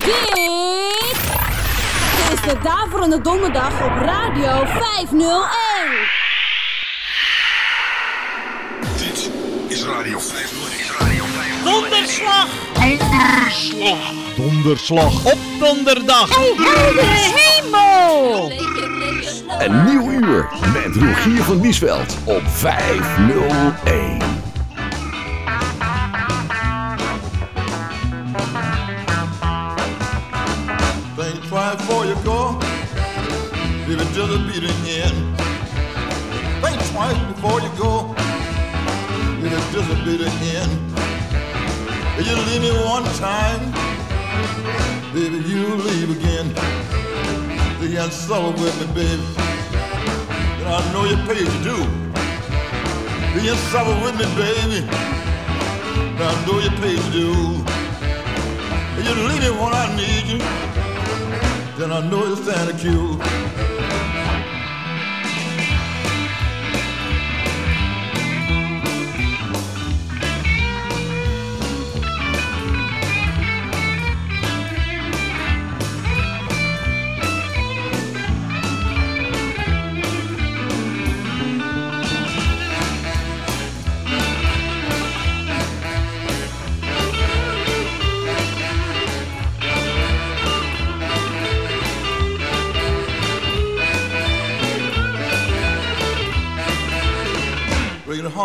Dit is de Daverende Donderdag op Radio 501. Dit is Radio 501. Is Radio 501. Donderslag! Donderslag. Donderslag. Op donderdag! hemel! Een nieuw uur met Rogier van Biesveld op 501. Just a beating in. Think twice before you go. It just a beating in. If you leave me one time, baby, you leave again. You can't suffer with me, baby. And I know you paid to do. You can't with me, baby. And I know you paid to do. If you leave me when I need you then I know it's Santa Q.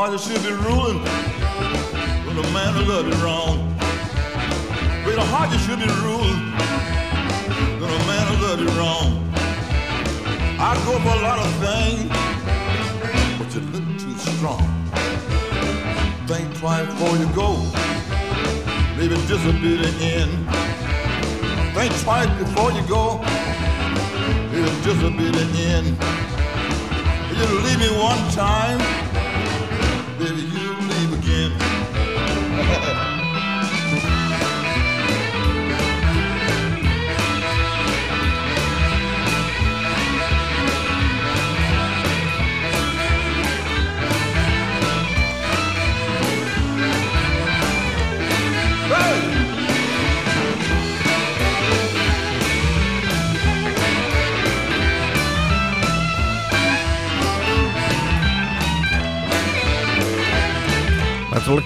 That should be ruling when a man who love you wrong. Breaking heart that should be ruling when a man who love you wrong. I go for a lot of things, but you look too strong. Think twice before you go. Maybe just a bit of end. Think twice before you go. Maybe just a bit of end. You leave me one time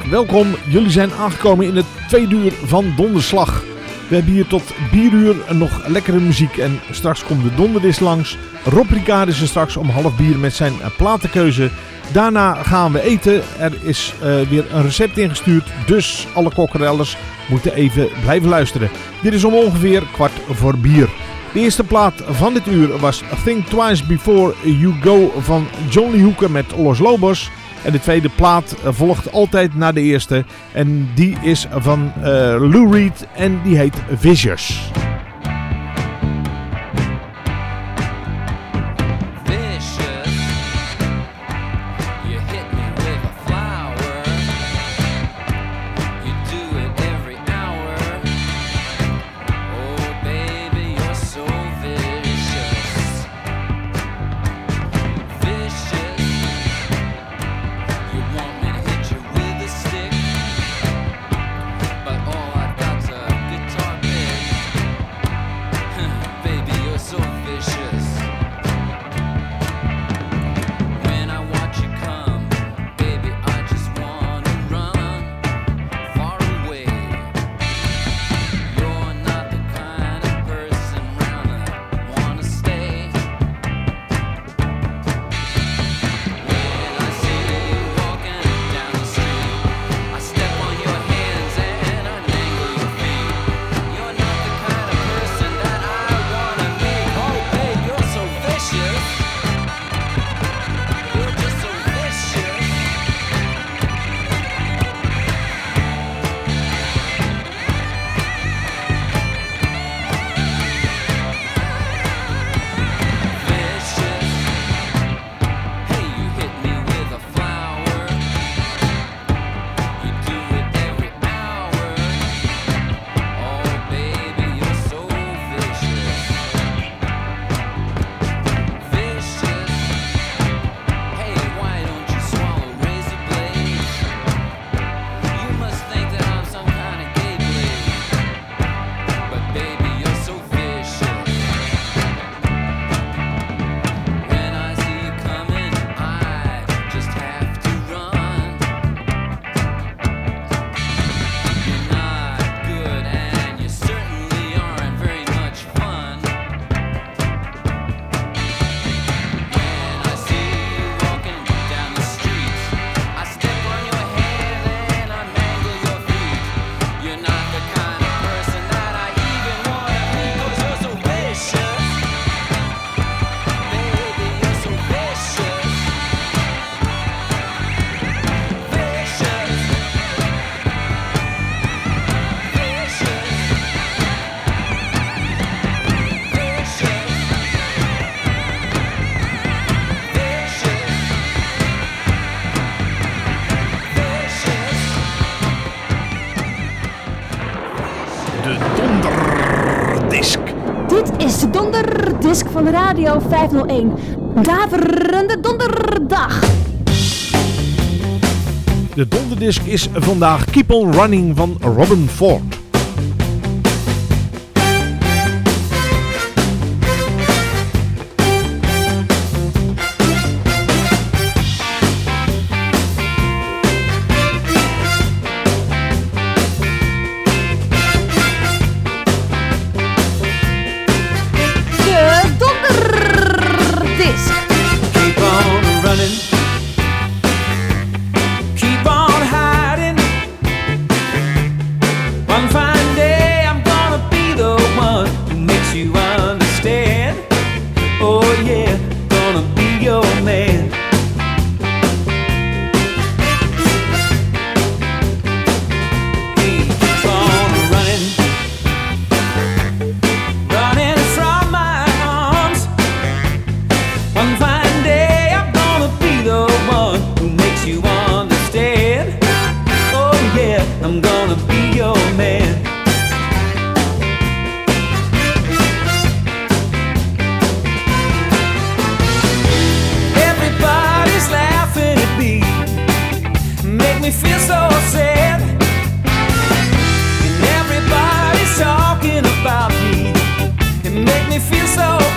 Welkom. Jullie zijn aangekomen in het tweede uur van Donderslag. We hebben hier tot bieruur nog lekkere muziek en straks komt de donderdis langs. Rob Ricard is er straks om half bier met zijn eh, platenkeuze. Daarna gaan we eten. Er is eh, weer een recept ingestuurd, dus alle kokkerellers moeten even blijven luisteren. Dit is om ongeveer kwart voor bier. De eerste plaat van dit uur was Think Twice Before You Go van John met Los Lobos. En de tweede plaat volgt altijd na de eerste. En die is van eh, Lou Reed en die heet Vicious. van Radio 501. Daverende donderdag. De donderdisk is vandaag Keep on Running van Robin Ford. feel so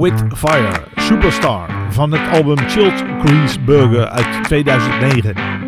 With Fire, Superstar van het album Chilled Grease Burger uit 2009.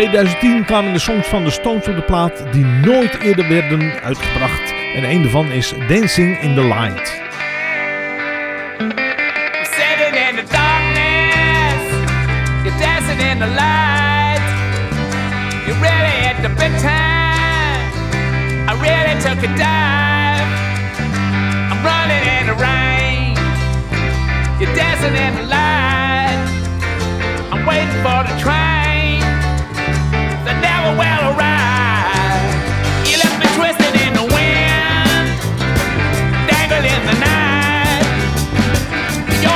2010 kwamen de songs van de Stones op de plaat die nooit eerder werden uitgebracht. En een daarvan is Dancing in the Light. In the light. You really had the big time. I really took a dive. I'm running in the rain. You're dancing in the light. I'm waiting for the train.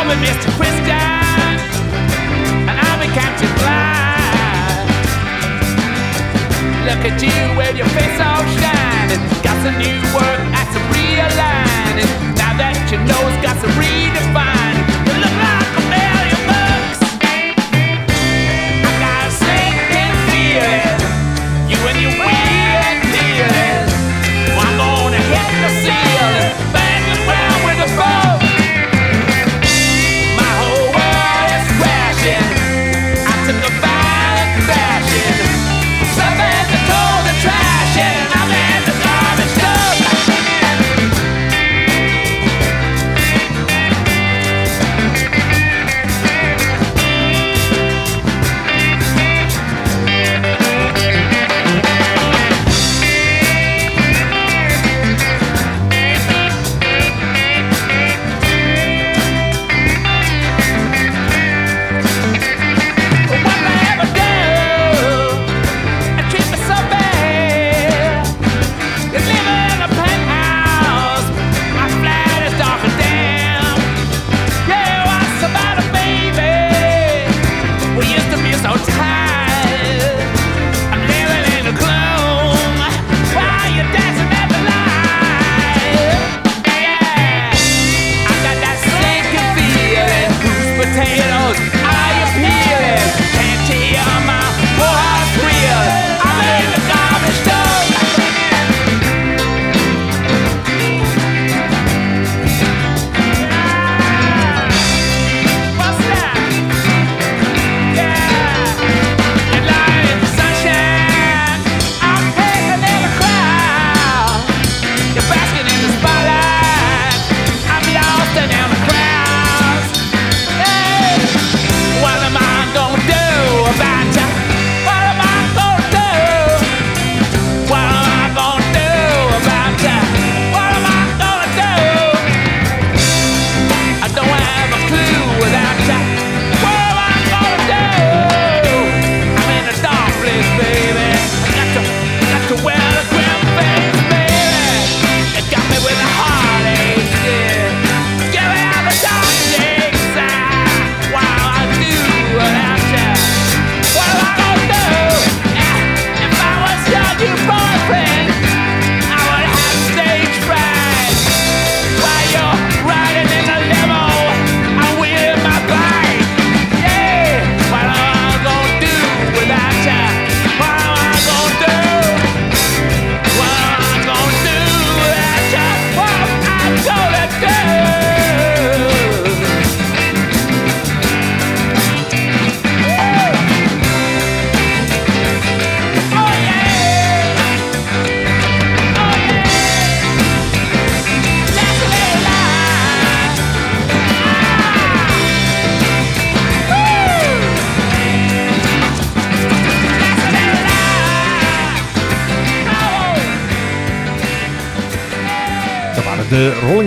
My Mr. Christian, and I'll be Captain Blind. Look at you with your face all shining. Got some new work, got some realigning. Now that you know it's got some redefining.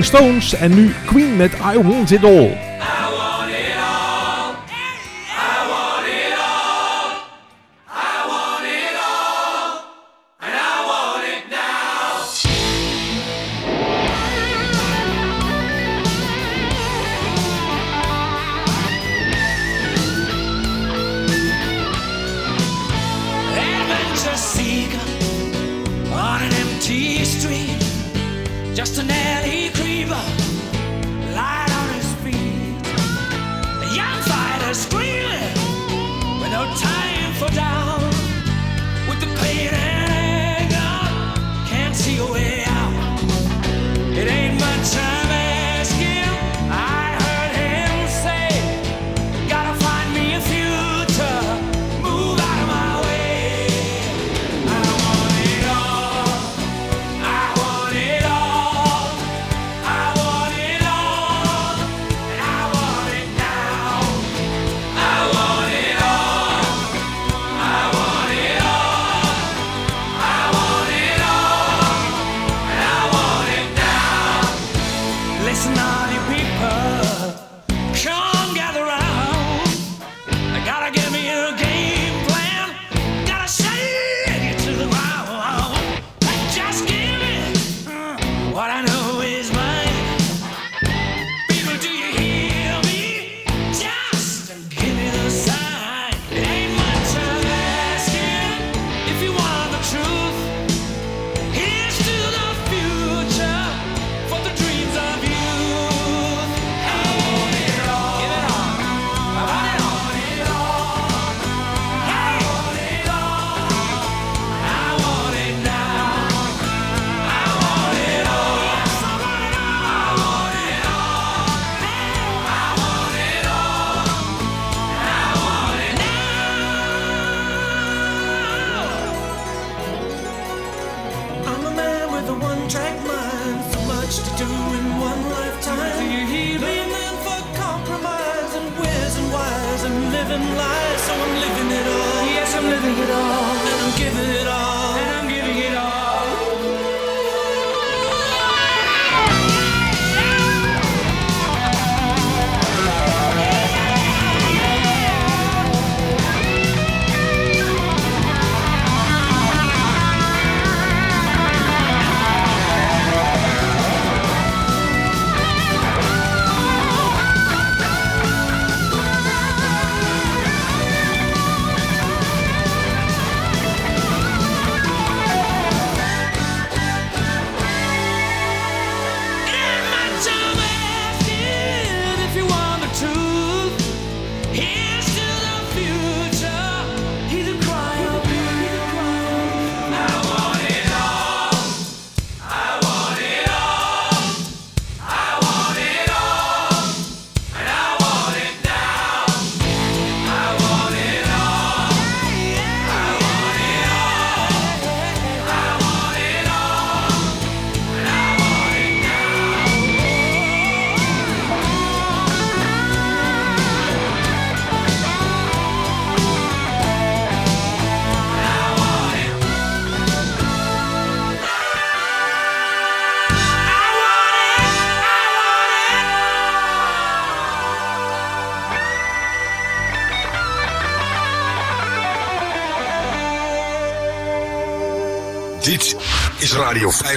Stones en nu Queen met I Want It All.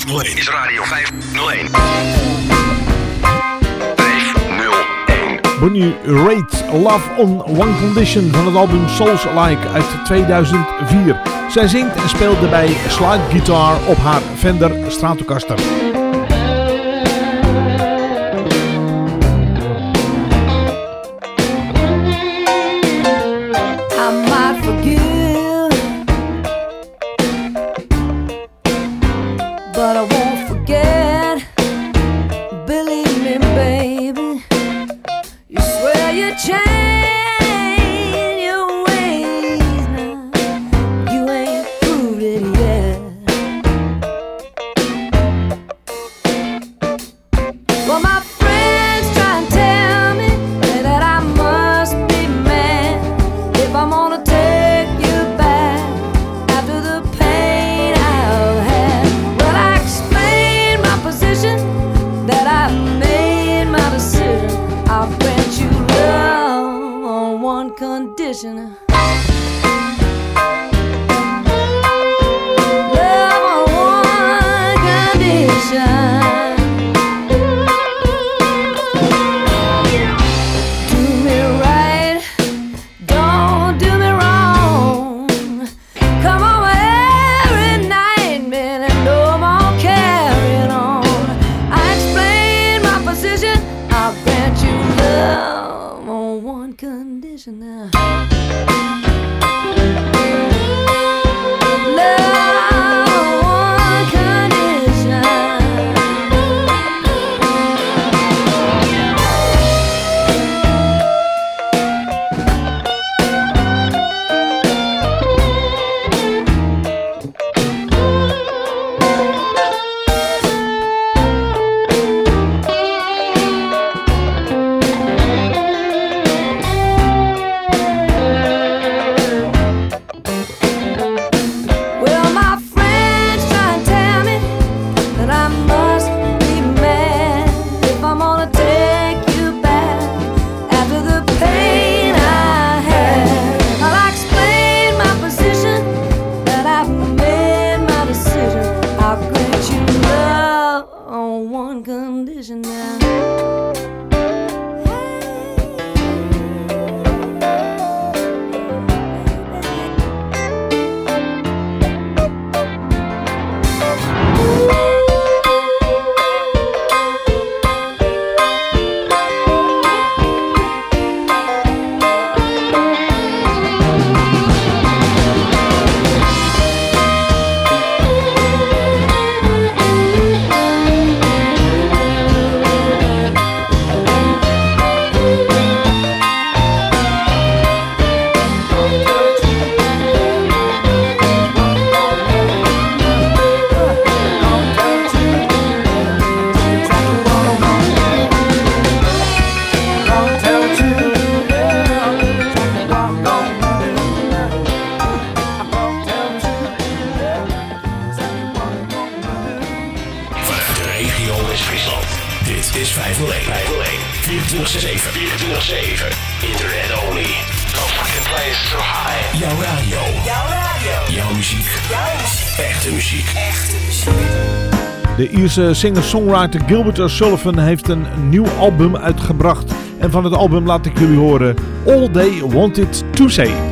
501 is Radio 501. 501. Bonnie Raitt, Love on One Condition van het album Souls Like uit 2004. Zij zingt en speelt daarbij slide guitar op haar Fender Stratocaster. Canadese singer-songwriter Gilbert O'Sullivan heeft een nieuw album uitgebracht. En van het album laat ik jullie horen All They Wanted To Say.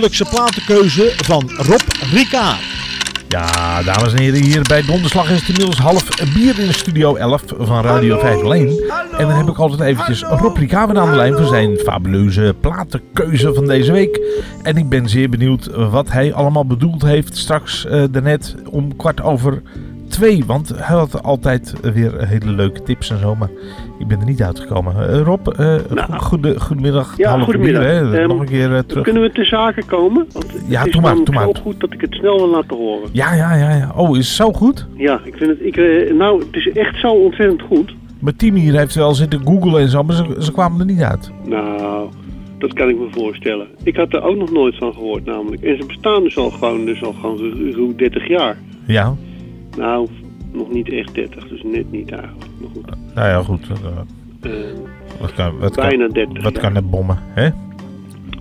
Wekelijkse platenkeuze van Rob Ricard. Ja, dames en heren, hier bij Donderslag is het inmiddels half bier in Studio 11 van Radio 501. En dan heb ik altijd eventjes Rob Ricard aan de lijn voor zijn fabuleuze platenkeuze van deze week. En ik ben zeer benieuwd wat hij allemaal bedoeld heeft straks uh, daarnet om kwart over twee. Want hij had altijd weer hele leuke tips en zo, maar ik ben er niet uitgekomen. Uh, Rob, uh, nou, goede, goedemiddag. Ja, goedemiddag. Um, Nog een keer uh, terug. Kunnen we te zaken komen? Want ja, het is doe maar, doe maar. zo goed dat ik het snel wil laten horen. Ja, ja, ja. ja. Oh, is het zo goed? Ja, ik vind het... Ik, nou, het is echt zo ontzettend goed. Mijn team hier heeft wel zitten googlen en zo, maar ze, ze kwamen er niet uit. Nou, dat kan ik me voorstellen. Ik had er ook nog nooit van gehoord namelijk. En ze bestaan dus al gewoon, dus al gewoon ruw 30 jaar. Ja. Nou, nog niet echt 30, dus net niet eigenlijk. Maar goed. Nou ja, goed. Uh, wat kan, wat bijna kan, 30. Wat kan het bommen, hè?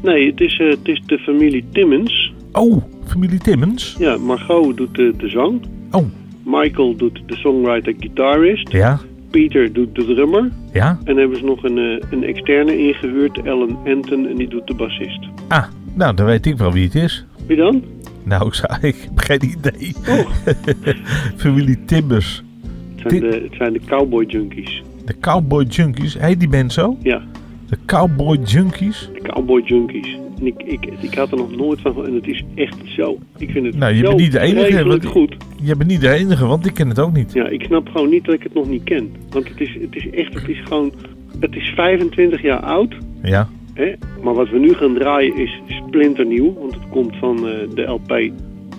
Nee, het is, uh, het is de familie Timmons. Oh, familie Timmons? Ja, Margot doet de, de zang. Oh. Michael doet de songwriter-gitarist. Ja. Peter doet de drummer. Ja. En hebben ze nog een, uh, een externe ingehuurd, Ellen Anton, en die doet de bassist. Ah, nou, dan weet ik wel wie het is. Wie dan? Nou, ik, heb geen idee. Oh. Familie Timbers. Het zijn, de, het zijn de Cowboy Junkies. De Cowboy Junkies? Heet die band zo? Ja. De Cowboy Junkies? De Cowboy Junkies. En ik, ik, ik had er nog nooit van gehoord. En het is echt zo. Ik vind het nou, je bent niet de enige. Want, goed. Je bent niet de enige, want ik ken het ook niet. Ja, ik snap gewoon niet dat ik het nog niet ken. Want het is, het is echt, het is gewoon... Het is 25 jaar oud. Ja. Hè? Maar wat we nu gaan draaien is splinternieuw. Want het komt van uh, de LP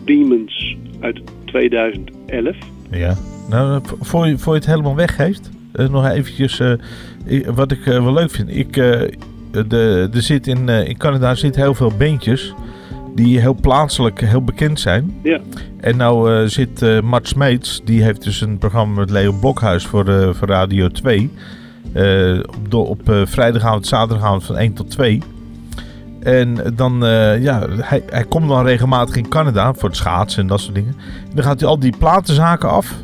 Demons uit 2011. Ja. Nou, voor je, voor je het helemaal weggeeft, uh, nog eventjes uh, ik, wat ik uh, wel leuk vind. Ik, de, er zit in, in Canada zit heel veel beentjes die heel plaatselijk heel bekend zijn. Ja. En nou zit Mart Smeets, die heeft dus een programma met Leo Blokhuis voor, voor Radio 2. Op op vrijdagavond, zaterdagavond van 1 tot 2. En dan, uh, ja, hij, hij komt dan regelmatig in Canada voor het schaatsen en dat soort dingen. En dan gaat hij al die platenzaken af.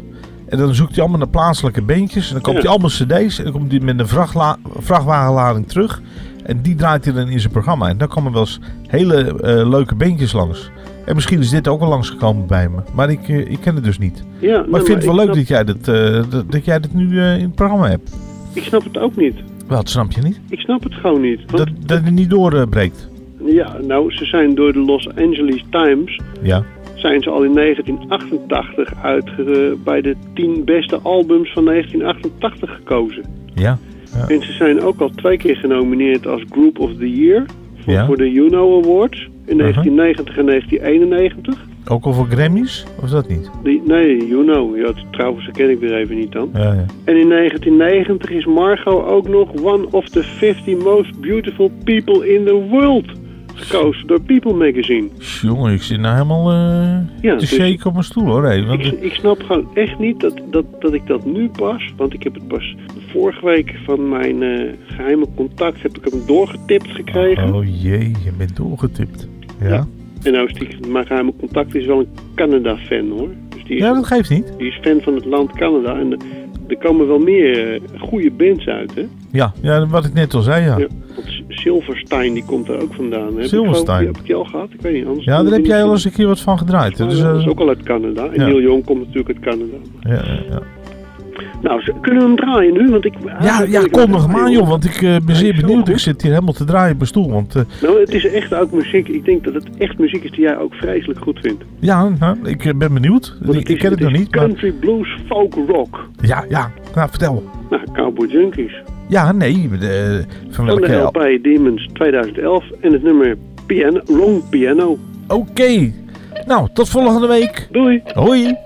En dan zoekt hij allemaal naar plaatselijke beentjes. En dan koopt hij allemaal cd's. En dan komt hij met een vrachtla- vrachtwagenlading terug. En die draait hij dan in zijn programma. En dan komen wel eens hele eh, leuke beentjes langs. En misschien is dit ook al langsgekomen bij me. Maar ik, eh, ik ken het dus niet. Ja, maar nee, ik vind het wel leuk dat jij dit, eh, dat, dat jij dit nu eh, in het programma hebt. Ik snap het ook niet. Wel, dat snap je niet. Ik snap het gewoon niet. Want, Dat, dat het niet doorbreekt. Ja, nou, ze zijn door de Los Angeles Times... Ja. zijn ze al in 1988 uitge bij de 10 beste albums van 1988 gekozen. Ja. ja. En ze zijn ook al twee keer genomineerd als Group of the Year... voor, Ja. voor de Juno Awards in Uh-huh. 1990 en 1991. Ook al voor Grammys? Of dat niet? Die, nee, Juno. Ja, trouwens, ken ik weer even niet dan. Ja, ja. En in 1990 is Margot ook nog one of the 50 most beautiful people in the world gekozen door People Magazine. Jongen, ik zit nou helemaal eh, Ja, te dus- shaken op mijn stoel hoor. Hey, want, Ik, ik snap gewoon echt niet dat, dat, dat ik dat nu pas, want ik heb het pas vorige week van mijn eh, geheime contact heb ik hem doorgetipt gekregen. oh jee, je bent doorgetipt. Ja? Ja. En nou is die, mijn geheime contact is wel een Canada-fan hoor. Dus die is, Ja, dat geeft niet. die is fan van het land Canada en er- er komen wel meer eh, goede bands uit hè. Ja, ja, wat ik net al zei, ja. Ja, Silverstein die komt er ook vandaan. Heb ik Silverstein. geloof- Heb ik die al gehad? Ik weet niet. Anders Ja, daar heb jij al eens een keer wat van gedraaid. Dus, dat is eh, ook al uit Canada. En ja. Neil Young komt natuurlijk uit Canada. ja, ja, ja. Nou, kunnen we hem draaien nu? Want ik, Ja, ja, kom nog maar aan joh, want ik eh, ben zeer benieuwd. Ik zit hier helemaal te draaien op mijn stoel. Want eh, Nou, het is echt ook muziek. Ik denk dat het echt muziek is die jij ook vreselijk goed vindt. ja, nou, ik eh, ben benieuwd. Want Ik, ik ken het nog niet, maar Country, blues, folk, rock. ja, ja, nou vertel. Nou, Cowboy Junkies. Ja, nee, de, van Van de. LP Demons 2011 en het nummer Piano, Wrong Piano. Oké, nou, tot volgende week. Doei. Hoi.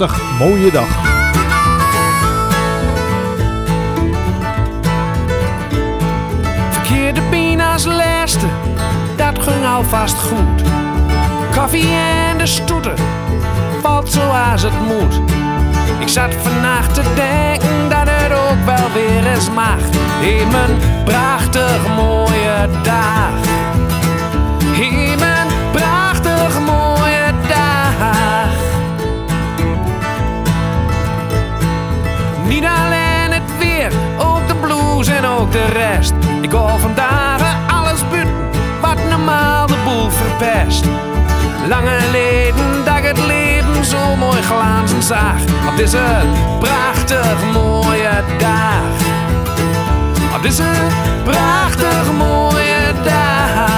Prachtig mooie dag. Verkeerde been als dat ging alvast goed. Koffie en de stoeten, valt zoals het moet. Ik zat vannacht te denken dat het ook wel weer eens mag. In mijn prachtig mooie dag. De rest. Ik hoor vandaag alles buiten wat normaal de boel verpest. Lange leden dat ik het leven zo mooi glazen zag. Op deze prachtig mooie dag. Op deze prachtig mooie dag.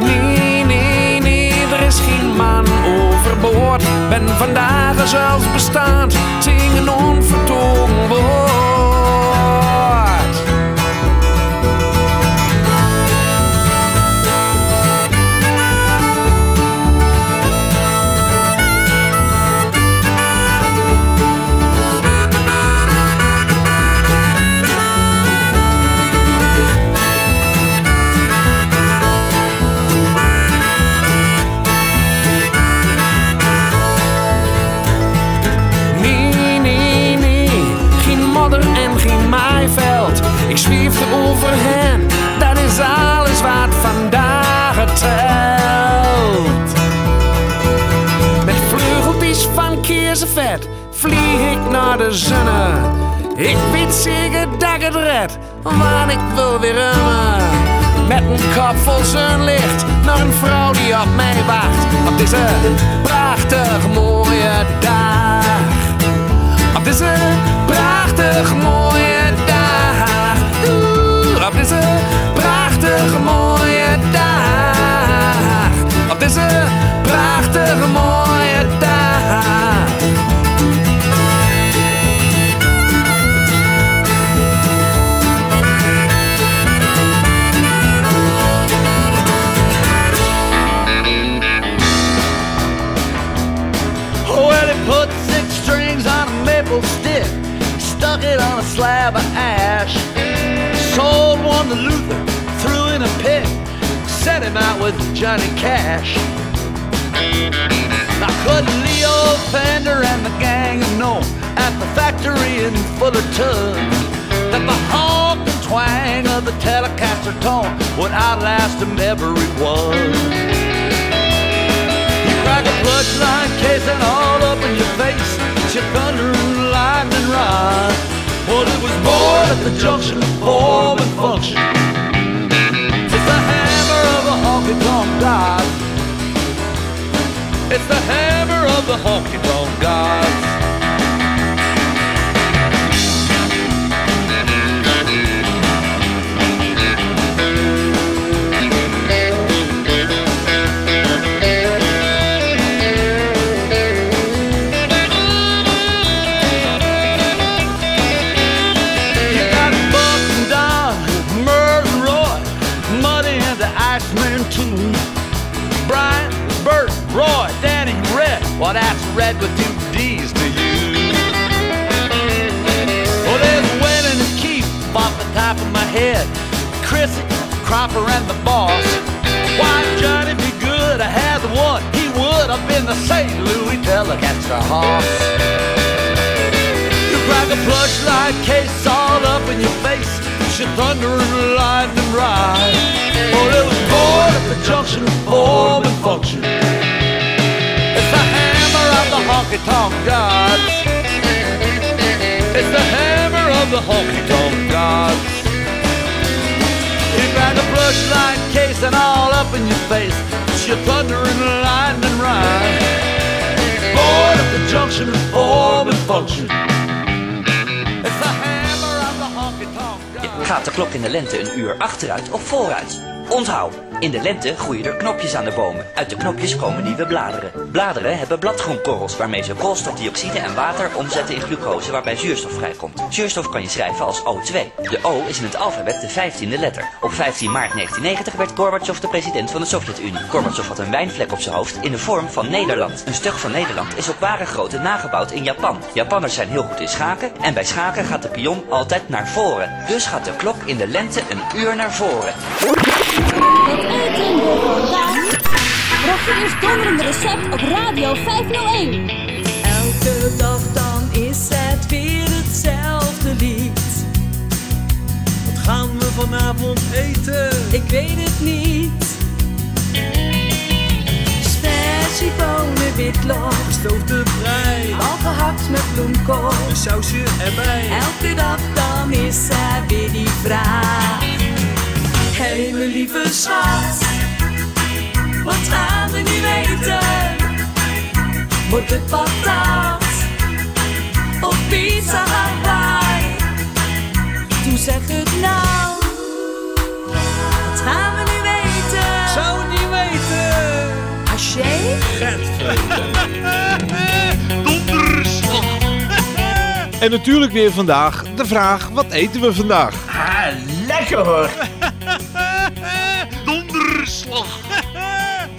Nee, nee, nee, er is geen man overboord. Ben vandaag zelfs bestaand, naar de zonne. Ik weet zeker dat ik het red, want ik wil weer remmen. Met een kop vol zonlicht naar een vrouw die op mij wacht. Op deze prachtig mooie dag. Op deze prachtig mooie dag. Oeh, op deze prachtig mooie dag. Op deze prachtig mooie slab of ash, sold one to Luther, threw in a pit, set him out with Johnny Cash. Now couldn't Leo Fender and the gang have known at the factory in Fullerton that the honk and twang of the Telecaster tone would outlast them everyone. You crack a blood line casing all up in your face. It's your thunder and lightning rod. Well, it was born at the junction of form and function. It's the hammer of the honky tonk god. It's the hammer of the honky tonk gods. Cropper, and the boss. Why, Johnny be good? I had the one. He would have been the St. Louis Telecaster Hoss. You crack a plush light case all up in your face. Shit thunder and lightning ride. Oh, it was born at the junction of form and function. It's the hammer of the honky tonk gods. It's the hammer of the honky tonk gods. You crack a plush light case and all up in your face. Shit thunder and lightning ride. Born at the junction of form and function. It's the hammer of the honky tonk Gaat de klok in de lente een uur achteruit of vooruit? Onthoud, In de lente groeien er knopjes aan de bomen. Uit de knopjes komen nieuwe bladeren. Bladeren hebben bladgroenkorrels waarmee ze koolstofdioxide en water omzetten in glucose waarbij zuurstof vrijkomt. Zuurstof kan je schrijven als O2. De O is in het alfabet de 15e letter. Op 15 maart 1990 werd Gorbachev de president van de Sovjet-Unie. Gorbachev had een wijnvlek op zijn hoofd in de vorm van Nederland. Een stuk van Nederland is op ware grootte nagebouwd in Japan. Japanners zijn heel goed in schaken en bij schaken gaat de pion altijd naar voren. Dus gaat de klok in de lente een uur naar voren. Wat eten we vandaag? Rogiers donderende recept op Radio 501. Elke dag dan is het weer hetzelfde lied. Wat gaan we vanavond eten? Ik weet het niet. Spersiebonen, witlof, Gestoofde brei, al gehakt met bloemkool. een sausje erbij. Elke dag dan is er weer die vraag. Hé, mijn lieve schat, wat gaan we nu eten? Wordt het patat of pizza Hawaii? Toen zeg het nou, wat gaan we nu eten? Zou het niet weten. Haché? Donderslag. En natuurlijk weer vandaag de vraag, wat eten we vandaag? Ah, lekker hoor.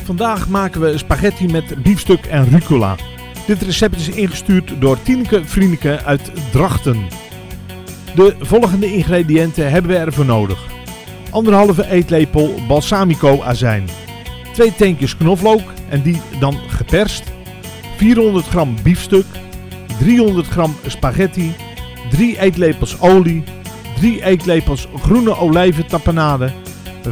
Vandaag maken we spaghetti met biefstuk en rucola. Dit recept is ingestuurd door Tineke Vriendeke uit Drachten. De volgende ingrediënten hebben we ervoor nodig. Anderhalve eetlepel balsamico azijn. Twee teentjes knoflook en die dan geperst. 400 gram biefstuk. 300 gram spaghetti. 3 eetlepels olie. 3 eetlepels groene olijventapenade.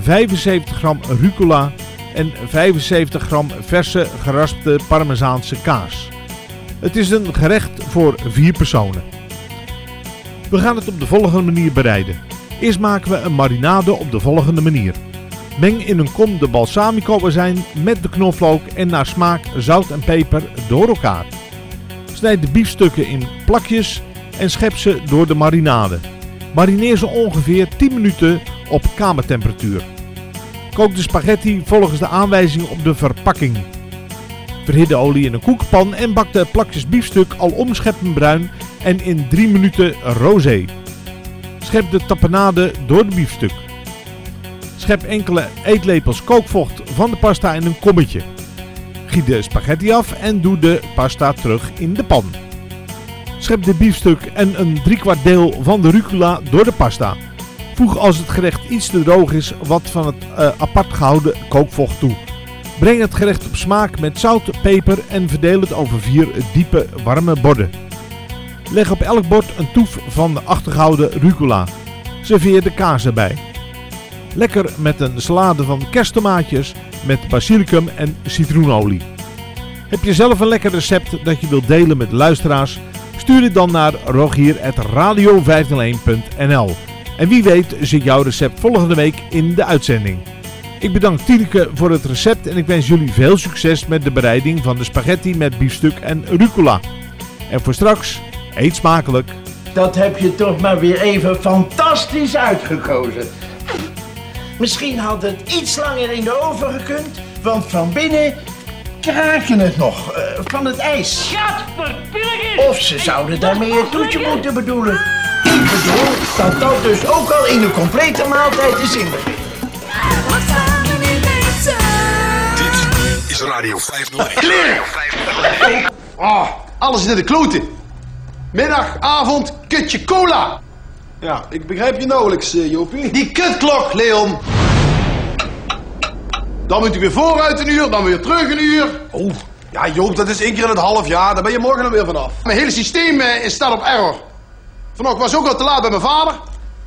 75 gram rucola en 75 gram verse geraspte parmezaanse kaas. Het is een gerecht voor 4 personen. We gaan het op de volgende manier bereiden. Eerst maken we een marinade op de volgende manier. Meng in een kom de balsamico azijn met de knoflook en naar smaak zout en peper door elkaar. Snijd de biefstukken in plakjes en schep ze door de marinade. Marineer ze ongeveer 10 minuten op kamertemperatuur. Kook de spaghetti volgens de aanwijzingen op de verpakking. Verhit de olie in een koekpan en bak de plakjes biefstuk al omscheppen bruin en in 3 minuten rosé. Schep de tapenade door de biefstuk. Schep enkele eetlepels kookvocht van de pasta in een kommetje. Giet de spaghetti af en doe de pasta terug in de pan. Schep de biefstuk en een driekwart deel van de rucola door de pasta. Voeg als het gerecht iets te droog is wat van het eh, apart gehouden kookvocht toe. Breng het gerecht op smaak met zout, peper en verdeel het over vier diepe warme borden. Leg op elk bord een toef van de achtergehouden rucola. Serveer de kaas erbij. Lekker met een salade van kersttomaatjes met basilicum en citroenolie. Heb je zelf een lekker recept dat je wilt delen met luisteraars? Stuur dit dan naar rogier.radio501.nl En wie weet zit jouw recept volgende week in de uitzending. Ik bedank Tineke voor het recept en ik wens jullie veel succes met de bereiding van de spaghetti met biefstuk en rucola. En voor straks, eet smakelijk. Dat heb je toch maar weer even fantastisch uitgekozen. Misschien had het iets langer in de oven gekund, want van binnen kraken het nog eh, van het ijs. Of ze zouden daarmee het toetje moeten bedoelen. Ik bedoel dat dat dus ook al in een complete maaltijd is inbegrepen. Dit is Radio 501. Kleren! Oh, alles is naar de kloten. Middag, avond, kutje cola. Ja, ik begrijp je nauwelijks, eh, Jopie. Die kutklok, Leon. Dan moet u weer vooruit een uur, dan weer terug een uur. Oh, ja Joop, dat is één keer in het half jaar. Daar ben je morgen dan weer vanaf. Mijn hele systeem eh, is staat op error. Vanochtend was ook al te laat bij mijn vader.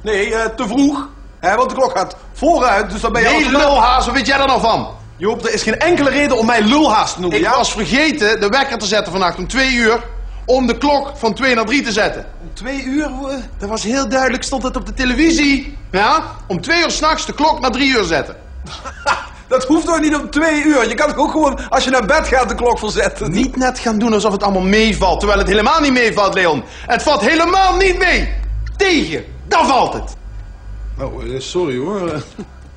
Nee, eh, te vroeg. Hè, want de klok gaat vooruit, dus dan ben je... Nee, lulhaas, wat weet jij daar nou van? Joop, er is geen enkele reden om mij lulhaas te noemen, Ik ja? was vergeten de wekker te zetten vannacht om twee uur... om de klok van twee naar drie te zetten. Om twee uur? Dat was heel duidelijk, stond het op de televisie. Ja, om twee uur s'nachts de klok naar drie uur zetten. Dat hoeft toch niet om twee uur? Je kan ook gewoon, als je naar bed gaat, de klok verzetten? Niet net gaan doen alsof het allemaal meevalt, terwijl het helemaal niet meevalt, Leon. Het valt helemaal niet mee. Tegen, dan valt het. Nou, eh, sorry hoor.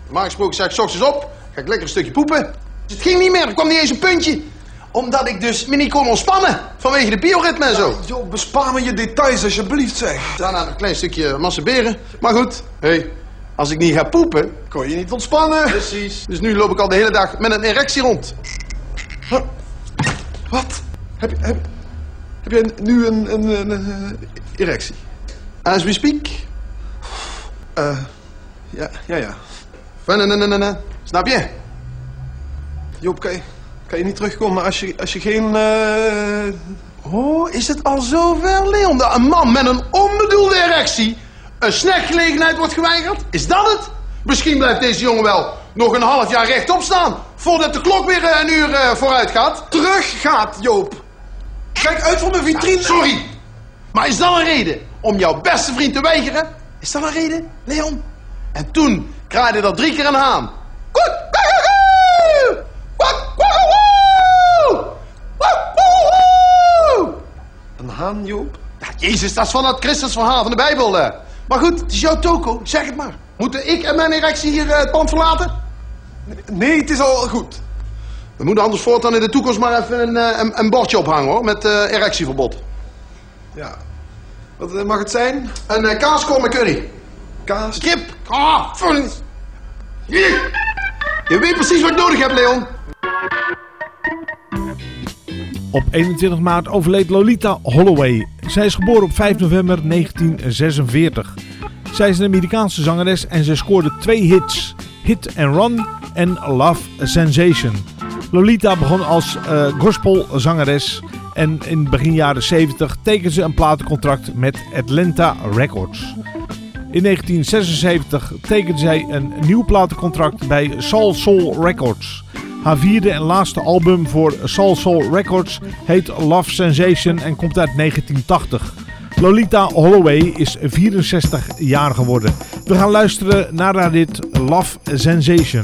Normaal gesproken zeg ik 's ochtends op, Ga ik lekker een stukje poepen. Het ging niet meer, er kwam niet eens een puntje. Omdat ik dus me niet kon ontspannen. Vanwege de bioritme en zo. Joh, bespaar me je details alsjeblieft, zeg. Daarna een klein stukje masturberen. Maar goed, hey, als ik niet ga poepen... Kon je niet ontspannen. Precies. Dus nu loop ik al de hele dag met een erectie rond. Wat? Heb, je- heb, heb jij nu een, een, een, een erectie? As we speak. Eh, ja, ja, ja. Snap je? Joop, kan je, kan je niet terugkomen als je, als je geen... eh, Oh, is het al zover, Leon? Een man met een onbedoelde erectie een snackgelegenheid wordt geweigerd? Is dat het? Misschien blijft deze jongen wel nog een half jaar rechtop staan... voordat de klok weer eh, een uur eh, vooruit gaat. Terug gaat, Joop. Kijk uit voor mijn vitrine. sorry. Maar is dat een reden om jouw beste vriend te weigeren? Is dat een reden, Leon? En toen kraaide dat drie keer een haan. Goed. Een haan, Joop? Ja, Jezus, dat is van dat Christusverhaal van de Bijbel. eh. Maar goed, het is jouw toko, zeg het maar. Moeten ik en mijn erectie hier eh, het pand verlaten? Nee, het is al goed. We moeten anders voortaan in de toekomst maar even een, eh, een, een bordje ophangen hoor, met eh, erectieverbod. Ja. Wat mag het zijn? Een uh, met curry. Kaas? Kip. Ah. Hier. Je weet precies wat ik nodig heb, Leon. Op 21 maart overleed Lolita Holloway. Zij is geboren op 5 november 1946. Zij is een Amerikaanse zangeres en ze scoorde twee hits: Hit and Run en Love Sensation. Lolita begon als eh, gospelzangeres en in begin jaren 70 tekende ze een platencontract met Atlanta Records. In 1976 tekende zij een nieuw platencontract bij Soul Soul Records. Haar vierde en laatste album voor Soul Soul Records heet Love Sensation en komt uit 1980. Lolita Holloway is 64 jaar geworden. We gaan luisteren naar dit Love Sensation.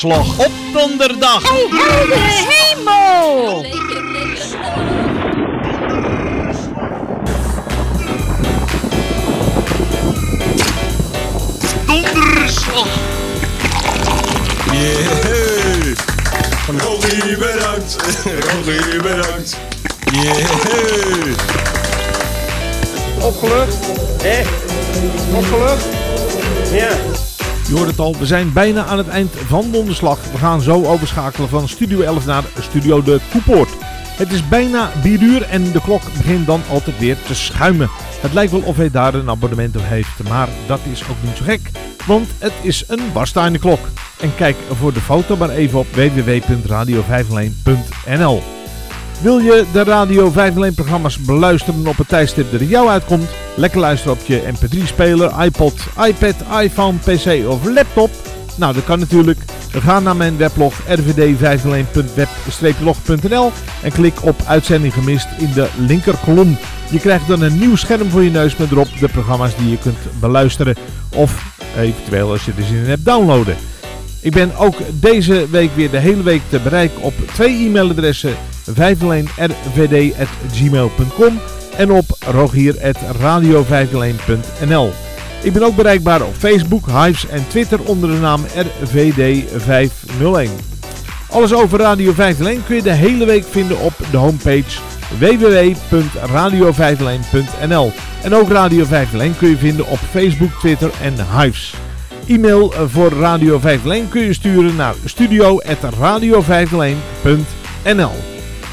Donderslag. Op donderdag! Hey, heldere hemel! Donderslag! Yeah. Rogie, bedankt. Rogie, bedankt. Yeah. Opgelucht? Hé? Opgelucht? Ja. Je hoort het al, we zijn bijna aan het eind van Donderslag. We gaan zo overschakelen van Studio 11 naar Studio de Koepoort. Het is bijna 4 uur en de klok begint dan altijd weer te schuimen. Het lijkt wel of hij daar een abonnement op heeft, maar dat is ook niet zo gek. Want het is een barstaande klok. En kijk voor de foto maar even op www.radio501.nl Wil je de Radio 501 programma's beluisteren op het tijdstip dat jou uitkomt? Lekker luisteren op je mp3-speler, iPod, iPad, iPhone, PC of laptop? Nou, dat kan natuurlijk. Ga naar mijn weblog rvd501.web-log.nl en klik op uitzending gemist in de linker kolom. Je krijgt dan een nieuw scherm voor je neus met erop de programma's die je kunt beluisteren of eventueel als je er zin in hebt downloaden. Ik ben ook deze week weer de hele week te bereiken op twee e-mailadressen 501rvd.gmail.com en op rogier.radio501.nl Ik ben ook bereikbaar op Facebook, Hives en Twitter onder de naam RVD501. Alles over Radio 501 kun je de hele week vinden op de homepage www.radio501.nl En ook Radio 501 kun je vinden op Facebook, Twitter en Hives. E-mail voor Radio 501 kun je sturen naar studio.radio501.nl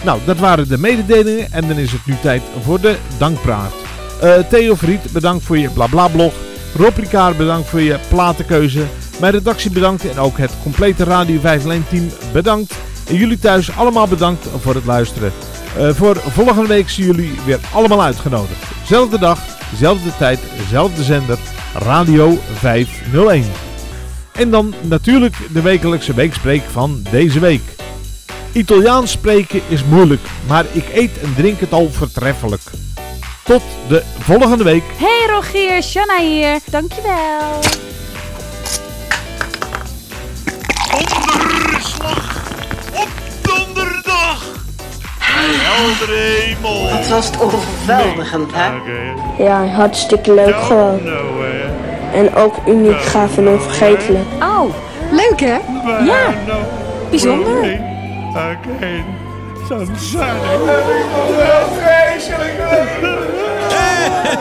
Nou, dat waren de mededelingen en dan is het nu tijd voor de dankpraat. Eh, Theo Vriet, bedankt voor je blablablog. Rob Ricard, bedankt voor je platenkeuze. Mijn redactie bedankt en ook het complete Radio 501 team bedankt. En jullie thuis allemaal bedankt voor het luisteren. Eh, voor volgende week zien jullie weer allemaal uitgenodigd. Zelfde dag, zelfde tijd, zelfde zender. Radio 501. En dan natuurlijk de wekelijkse weekspreek van deze week. Italiaans spreken is moeilijk, maar ik eet en drink het al vertreffelijk. Tot de volgende week. Hey Rogier, Shanna hier. Dankjewel. Heldere hemel! Wat was het overweldigend, hè? Ja, hartstikke leuk gewoon. En ook uniek, gaaf en onvergetelijk. Oh, leuk hè? Ja, bijzonder.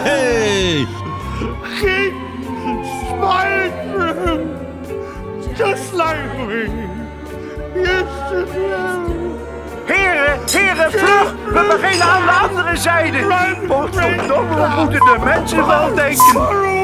Hey! Keep smiling for him, just like we used to do. Heren, heren, vlug! We beginnen aan de andere zijde. Potverdomme, wat moeten de mensen wel denken?